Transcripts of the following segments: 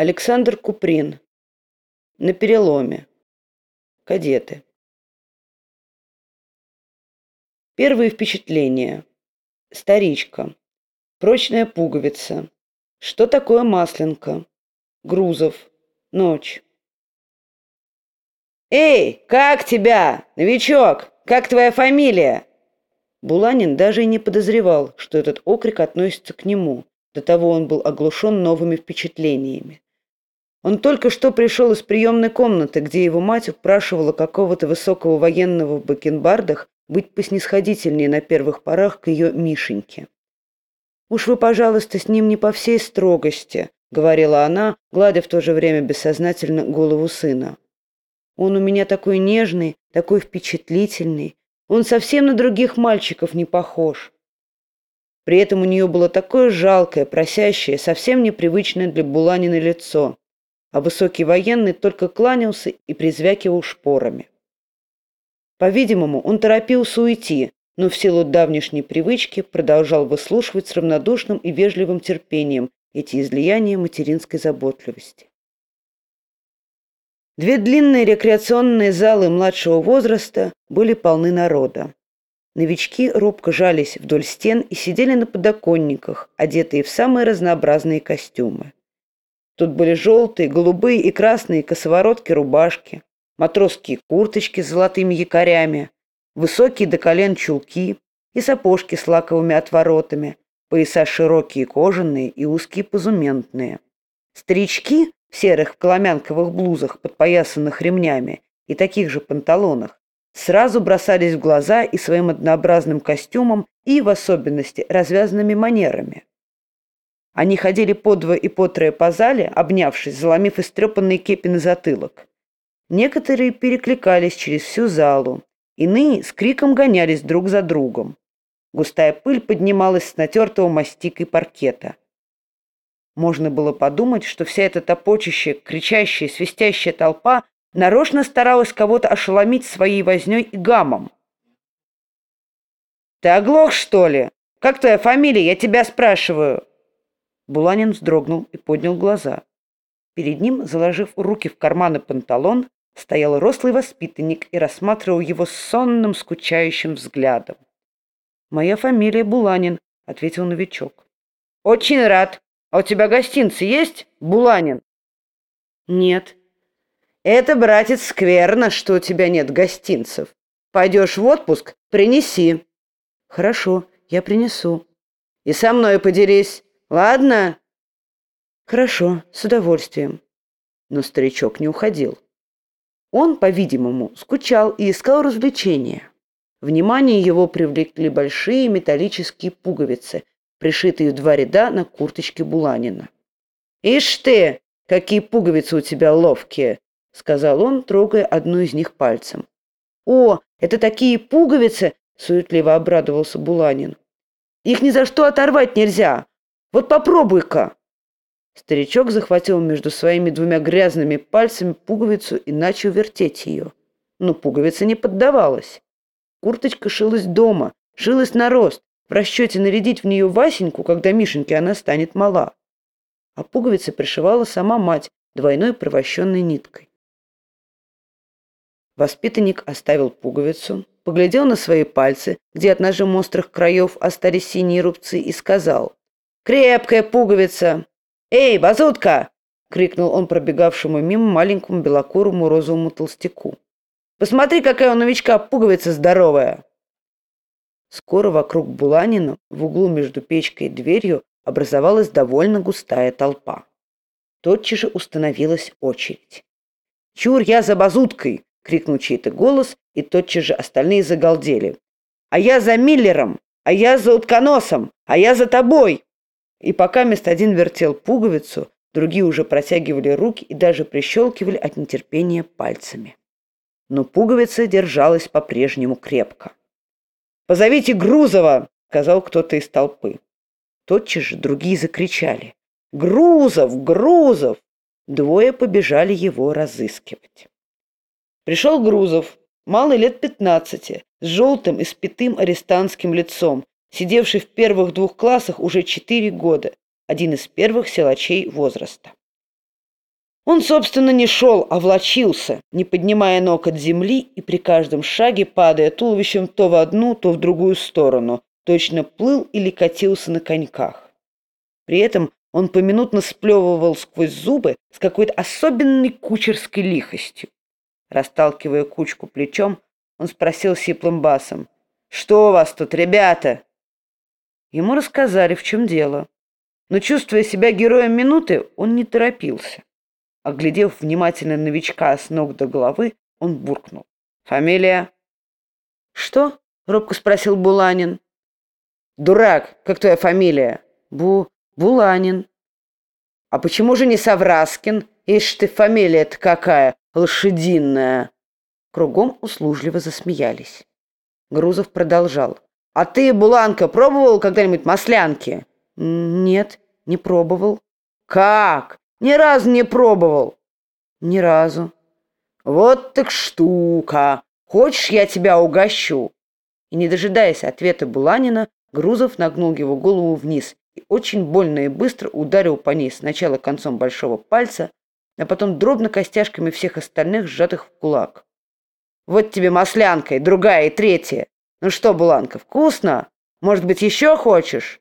Александр Куприн. На переломе. Кадеты. Первые впечатления. Старичка. Прочная пуговица. Что такое масленка? Грузов. Ночь. «Эй, как тебя, новичок? Как твоя фамилия?» Буланин даже и не подозревал, что этот окрик относится к нему. До того он был оглушен новыми впечатлениями. Он только что пришел из приемной комнаты, где его мать упрашивала какого-то высокого военного в бакенбардах быть поснисходительнее на первых порах к ее Мишеньке. «Уж вы, пожалуйста, с ним не по всей строгости», — говорила она, гладя в то же время бессознательно голову сына. «Он у меня такой нежный, такой впечатлительный. Он совсем на других мальчиков не похож». При этом у нее было такое жалкое, просящее, совсем непривычное для Буланина лицо а высокий военный только кланялся и призвякивал шпорами. По-видимому, он торопился уйти, но в силу давнишней привычки продолжал выслушивать с равнодушным и вежливым терпением эти излияния материнской заботливости. Две длинные рекреационные залы младшего возраста были полны народа. Новички робко жались вдоль стен и сидели на подоконниках, одетые в самые разнообразные костюмы. Тут были желтые, голубые и красные косоворотки рубашки, матросские курточки с золотыми якорями, высокие до колен чулки и сапожки с лаковыми отворотами, пояса широкие кожаные и узкие позументные. Старички в серых коломянковых блузах, подпоясанных ремнями, и таких же панталонах, сразу бросались в глаза и своим однообразным костюмом, и, в особенности, развязанными манерами. Они ходили по два и по трое по зале, обнявшись, заломив истрепанные кепи на затылок. Некоторые перекликались через всю залу, иные с криком гонялись друг за другом. Густая пыль поднималась с натертого мастикой паркета. Можно было подумать, что вся эта топочащая, кричащая, свистящая толпа нарочно старалась кого-то ошеломить своей вознёй и гамом. «Ты оглох, что ли? Как твоя фамилия, я тебя спрашиваю?» Буланин вздрогнул и поднял глаза. Перед ним, заложив руки в карманы панталон, стоял рослый воспитанник и рассматривал его сонным, скучающим взглядом. «Моя фамилия Буланин», — ответил новичок. «Очень рад. А у тебя гостинцы есть, Буланин?» «Нет». «Это, братец, скверно, что у тебя нет гостинцев. Пойдешь в отпуск, принеси». «Хорошо, я принесу». «И со мной поделись. Ладно?» «Хорошо, с удовольствием». Но старичок не уходил. Он, по-видимому, скучал и искал развлечения. Внимание его привлекли большие металлические пуговицы, пришитые в два ряда на курточке Буланина. «Ишь ты, какие пуговицы у тебя ловкие!» — сказал он, трогая одну из них пальцем. «О, это такие пуговицы!» — суетливо обрадовался Буланин. «Их ни за что оторвать нельзя! Вот попробуй-ка!» Старичок захватил между своими двумя грязными пальцами пуговицу и начал вертеть ее. Но пуговица не поддавалась. Курточка шилась дома, шилась на рост, в расчете нарядить в нее Васеньку, когда Мишеньке она станет мала. А пуговицы пришивала сама мать двойной провощенной ниткой. Воспитанник оставил пуговицу, поглядел на свои пальцы, где от ножем острых краев остались синие рубцы, и сказал Крепкая пуговица! Эй, базутка!» — крикнул он пробегавшему мимо маленькому белокурому розовому толстяку. «Посмотри, какая у новичка пуговица здоровая!» Скоро вокруг Буланина в углу между печкой и дверью образовалась довольно густая толпа. Тотчас же установилась очередь. «Чур я за базуткой!» — крикнул чей-то голос, и тотчас же остальные загалдели. «А я за Миллером! А я за утконосом! А я за тобой!» И пока мест один вертел пуговицу, другие уже протягивали руки и даже прищелкивали от нетерпения пальцами. Но пуговица держалась по-прежнему крепко. «Позовите Грузова!» — сказал кто-то из толпы. Тотчас же другие закричали. «Грузов! Грузов!» Двое побежали его разыскивать. Пришел Грузов, малый лет пятнадцати, с желтым и спитым арестантским лицом, сидевший в первых двух классах уже четыре года, один из первых силачей возраста. Он, собственно, не шел, а влочился, не поднимая ног от земли и при каждом шаге падая туловищем то в одну, то в другую сторону, точно плыл или катился на коньках. При этом он поминутно сплевывал сквозь зубы с какой-то особенной кучерской лихостью. Расталкивая кучку плечом, он спросил сиплым басом, «Что у вас тут, ребята?» Ему рассказали, в чем дело. Но, чувствуя себя героем минуты, он не торопился. Оглядев внимательно новичка с ног до головы, он буркнул. «Фамилия?» «Что?» — робко спросил Буланин. «Дурак, как твоя фамилия?» «Бу... Буланин». «А почему же не Савраскин? Ишь ты, фамилия-то какая, лошадиная!» Кругом услужливо засмеялись. Грузов продолжал. «А ты, Буланка, пробовал когда-нибудь маслянки?» «Нет, не пробовал». «Как? Ни разу не пробовал. Ни разу. Вот так штука. Хочешь, я тебя угощу? И не дожидаясь ответа Буланина, Грузов нагнул его голову вниз и очень больно и быстро ударил по ней сначала концом большого пальца, а потом дробно костяшками всех остальных, сжатых в кулак. «Вот тебе маслянка, и другая, и третья. Ну что, Буланка, вкусно? Может быть, еще хочешь?»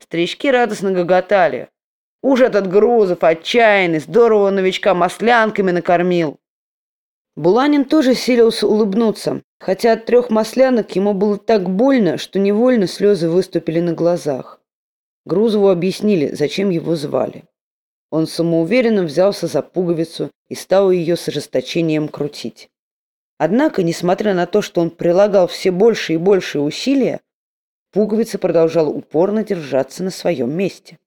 Старички радостно гоготали. Уж этот Грузов отчаянный, здорово новичка маслянками накормил. Буланин тоже силился улыбнуться, хотя от трех маслянок ему было так больно, что невольно слезы выступили на глазах. Грузову объяснили, зачем его звали. Он самоуверенно взялся за пуговицу и стал ее с ожесточением крутить. Однако, несмотря на то, что он прилагал все больше и больше усилия, пуговица продолжала упорно держаться на своем месте.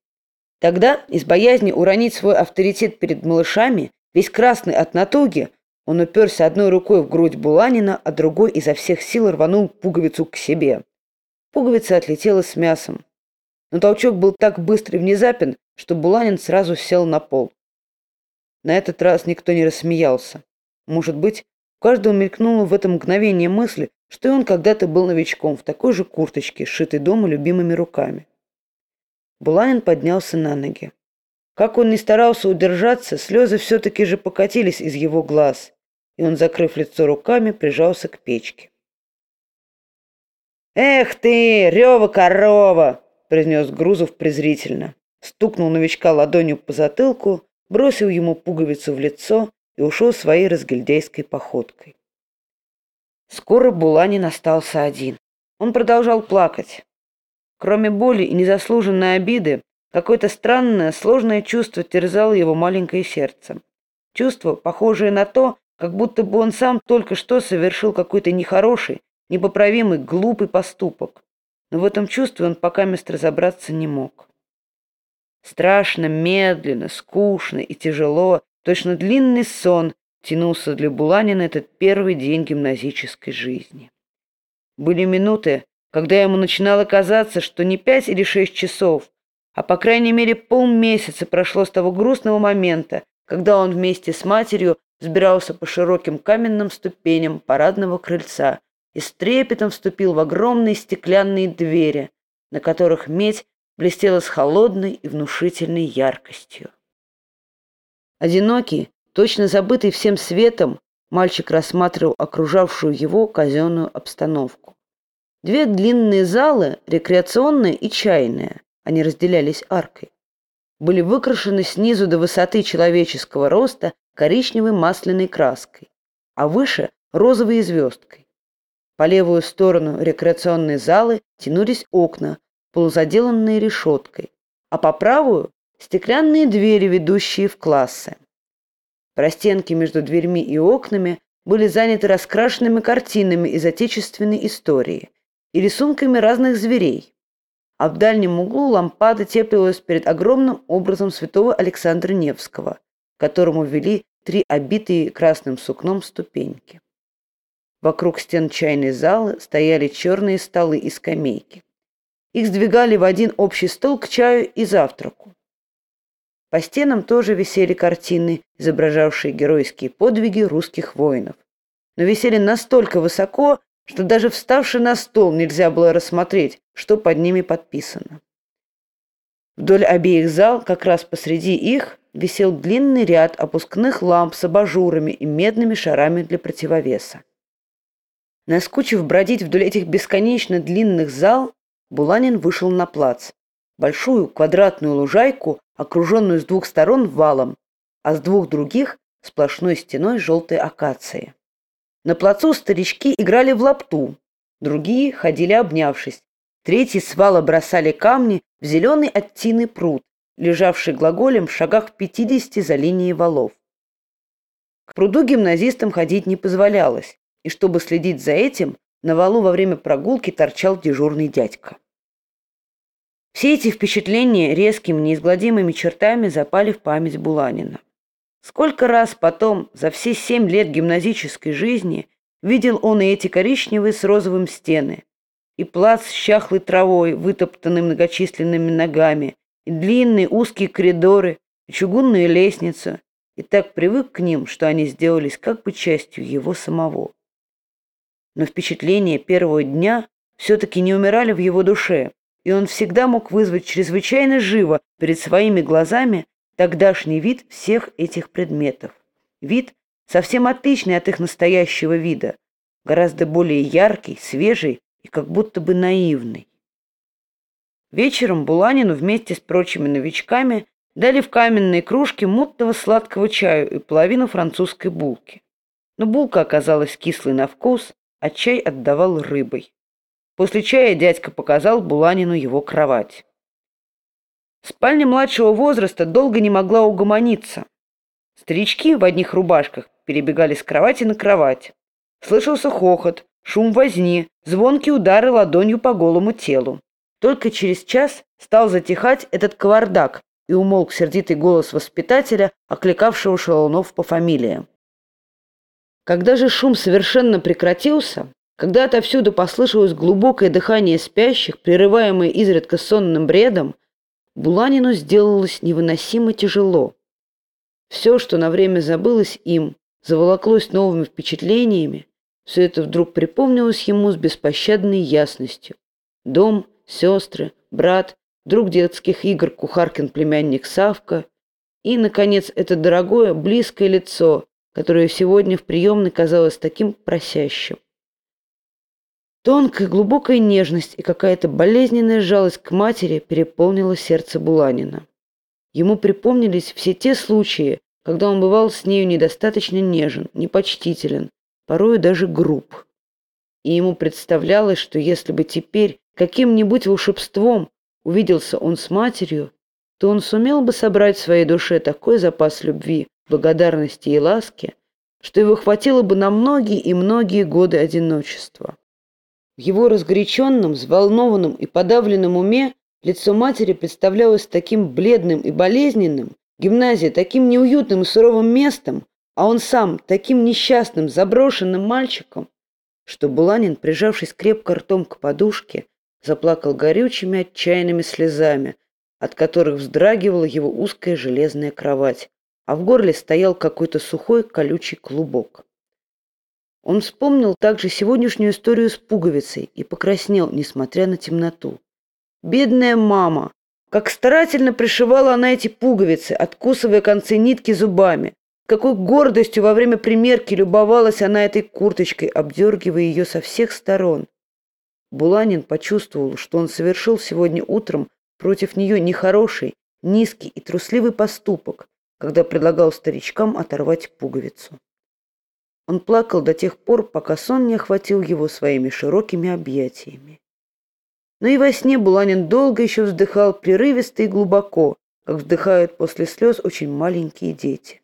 Тогда, из боязни уронить свой авторитет перед малышами, весь красный от натуги, он уперся одной рукой в грудь Буланина, а другой изо всех сил рванул пуговицу к себе. Пуговица отлетела с мясом. Но толчок был так быстрый и внезапен, что Буланин сразу сел на пол. На этот раз никто не рассмеялся. Может быть, у каждого мелькнуло в это мгновение мысли, что и он когда-то был новичком в такой же курточке, сшитой дома любимыми руками. Буланин поднялся на ноги. Как он ни старался удержаться, слезы все-таки же покатились из его глаз, и он, закрыв лицо руками, прижался к печке. «Эх ты, рева корова!» — произнес Грузов презрительно. Стукнул новичка ладонью по затылку, бросил ему пуговицу в лицо и ушел своей разгильдейской походкой. Скоро Буланин остался один. Он продолжал плакать. Кроме боли и незаслуженной обиды, какое-то странное, сложное чувство терзало его маленькое сердце. Чувство, похожее на то, как будто бы он сам только что совершил какой-то нехороший, непоправимый, глупый поступок. Но в этом чувстве он пока мест разобраться не мог. Страшно, медленно, скучно и тяжело, точно длинный сон, тянулся для Буланина этот первый день гимназической жизни. Были минуты, когда ему начинало казаться, что не пять или шесть часов, а по крайней мере полмесяца прошло с того грустного момента, когда он вместе с матерью взбирался по широким каменным ступеням парадного крыльца и с трепетом вступил в огромные стеклянные двери, на которых медь блестела с холодной и внушительной яркостью. Одинокий, точно забытый всем светом, мальчик рассматривал окружавшую его казенную обстановку. Две длинные залы, рекреационная и чайная, они разделялись аркой, были выкрашены снизу до высоты человеческого роста коричневой масляной краской, а выше – розовой звездкой. По левую сторону рекреационной залы тянулись окна, полузаделанные решеткой, а по правую – стеклянные двери, ведущие в классы. Простенки между дверьми и окнами были заняты раскрашенными картинами из отечественной истории и рисунками разных зверей. А в дальнем углу лампада теплилась перед огромным образом святого Александра Невского, которому вели три обитые красным сукном ступеньки. Вокруг стен чайной залы стояли черные столы и скамейки. Их сдвигали в один общий стол к чаю и завтраку. По стенам тоже висели картины, изображавшие геройские подвиги русских воинов. Но висели настолько высоко, что даже вставши на стол нельзя было рассмотреть, что под ними подписано. Вдоль обеих зал, как раз посреди их, висел длинный ряд опускных ламп с абажурами и медными шарами для противовеса. Наскучив бродить вдоль этих бесконечно длинных зал, Буланин вышел на плац. Большую квадратную лужайку, окруженную с двух сторон валом, а с двух других сплошной стеной желтой акации. На плацу старички играли в лапту, другие ходили обнявшись, третьи с вала бросали камни в зеленый оттиный пруд, лежавший глаголем в шагах в пятидесяти за линией валов. К пруду гимназистам ходить не позволялось, и чтобы следить за этим, на валу во время прогулки торчал дежурный дядька. Все эти впечатления резкими, неизгладимыми чертами запали в память Буланина. Сколько раз потом, за все семь лет гимназической жизни, видел он и эти коричневые с розовым стены, и плац с чахлой травой, вытоптанной многочисленными ногами, и длинные узкие коридоры, и чугунную лестницу, и так привык к ним, что они сделались как бы частью его самого. Но впечатления первого дня все-таки не умирали в его душе, и он всегда мог вызвать чрезвычайно живо перед своими глазами тогдашний вид всех этих предметов. Вид, совсем отличный от их настоящего вида, гораздо более яркий, свежий и как будто бы наивный. Вечером Буланину вместе с прочими новичками дали в каменные кружки мутного сладкого чаю и половину французской булки. Но булка оказалась кислой на вкус, а чай отдавал рыбой. После чая дядька показал Буланину его кровать. Спальня младшего возраста долго не могла угомониться. Старички в одних рубашках перебегали с кровати на кровать. Слышался хохот, шум возни, звонкие удары ладонью по голому телу. Только через час стал затихать этот кавардак, и умолк сердитый голос воспитателя, окликавшего шалунов по фамилиям. Когда же шум совершенно прекратился, когда отовсюду послышалось глубокое дыхание спящих, прерываемое изредка сонным бредом, Буланину сделалось невыносимо тяжело. Все, что на время забылось им, заволоклось новыми впечатлениями, все это вдруг припомнилось ему с беспощадной ясностью. Дом, сестры, брат, друг детских игр Кухаркин племянник Савка и, наконец, это дорогое, близкое лицо, которое сегодня в приемной казалось таким просящим. Тонкая, глубокая нежность и какая-то болезненная жалость к матери переполнила сердце Буланина. Ему припомнились все те случаи, когда он бывал с нею недостаточно нежен, непочтителен, порою даже груб. И ему представлялось, что если бы теперь каким-нибудь волшебством увиделся он с матерью, то он сумел бы собрать в своей душе такой запас любви, благодарности и ласки, что его хватило бы на многие и многие годы одиночества. В его разгоряченном, взволнованном и подавленном уме лицо матери представлялось таким бледным и болезненным, гимназия таким неуютным и суровым местом, а он сам таким несчастным, заброшенным мальчиком, что Буланин, прижавшись крепко ртом к подушке, заплакал горючими отчаянными слезами, от которых вздрагивала его узкая железная кровать, а в горле стоял какой-то сухой колючий клубок. Он вспомнил также сегодняшнюю историю с пуговицей и покраснел, несмотря на темноту. Бедная мама! Как старательно пришивала она эти пуговицы, откусывая концы нитки зубами. Какой гордостью во время примерки любовалась она этой курточкой, обдергивая ее со всех сторон. Буланин почувствовал, что он совершил сегодня утром против нее нехороший, низкий и трусливый поступок, когда предлагал старичкам оторвать пуговицу. Он плакал до тех пор, пока сон не охватил его своими широкими объятиями. Но и во сне Буланин долго еще вздыхал прерывисто и глубоко, как вздыхают после слез очень маленькие дети.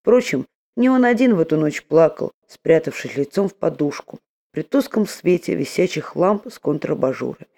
Впрочем, не он один в эту ночь плакал, спрятавшись лицом в подушку, при тусклом свете висячих ламп с контрабажурами.